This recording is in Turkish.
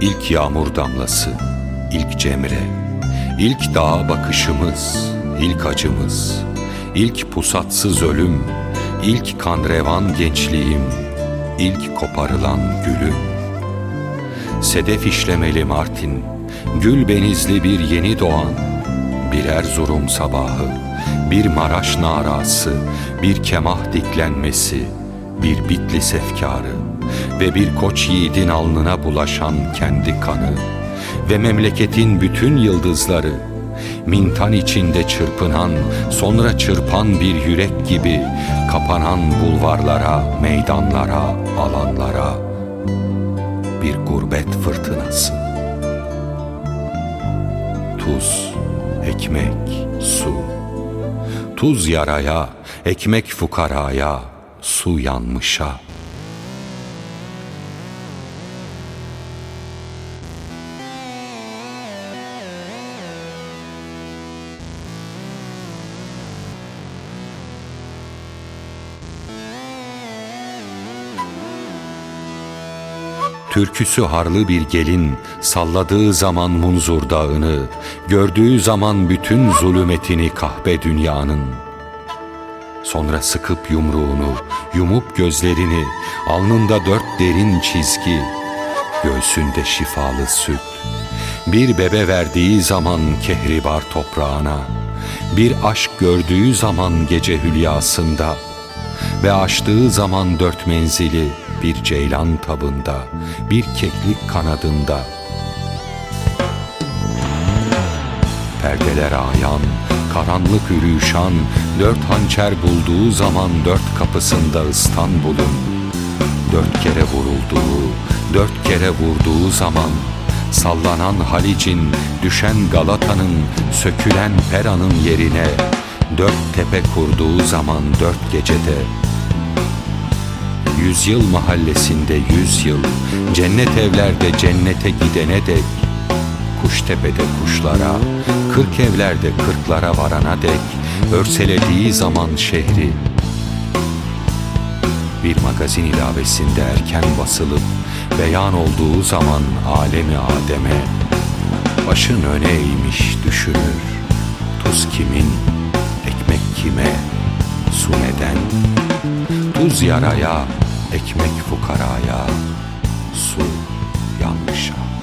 ilk yağmur damlası, ilk cemre, ilk dağa bakışımız, ilk acımız, ilk pusatsız ölüm, ilk kanrevan gençliğim, ilk koparılan gülüm. Sedef işlemeli Martin, gül benizli bir yeni doğan, bir Erzurum sabahı, bir Maraş narası, bir kemah diklenmesi, bir Bitlis efkarı ve bir koç yiğidin alnına bulaşan kendi kanı ve memleketin bütün yıldızları, mintan içinde çırpınan, sonra çırpan bir yürek gibi kapanan bulvarlara, meydanlara, alanlara bir gurbet fırtınası. Tuz, ekmek, su. Tuz yaraya, ekmek fukaraya, su yanmışa. Türküsü harlı bir gelin salladığı zaman munzur dağını, gördüğü zaman bütün zulümetini kahpe dünyanın. Sonra sıkıp yumruğunu, yumup gözlerini, alnında dört derin çizgi, göğsünde şifalı süt. Bir bebe verdiği zaman kehribar toprağına, bir aşk gördüğü zaman gece hülyasında ve açtığı zaman dört menzili, bir ceylan tabında, bir keklik kanadında. Perdeler ayan, karanlık ürüşan, dört hançer bulduğu zaman dört kapısında İstanbul'un. Dört kere vurulduğu, dört kere vurduğu zaman, sallanan Halic'in, düşen Galata'nın, sökülen Pera'nın yerine, dört tepe kurduğu zaman dört gecede, Yüzyıl mahallesinde yüz yıl Cennet evlerde cennete gidene dek Kuştepe'de kuşlara Kırk evlerde kırklara varana dek Örselediği zaman şehri Bir magazin ilavesinde erken basılıp Beyan olduğu zaman alemi Adem'e Başın öne eğmiş düşünür Tuz kimin, ekmek kime, su neden Tuz yaraya, ekmek fukaraya, su yanmışa.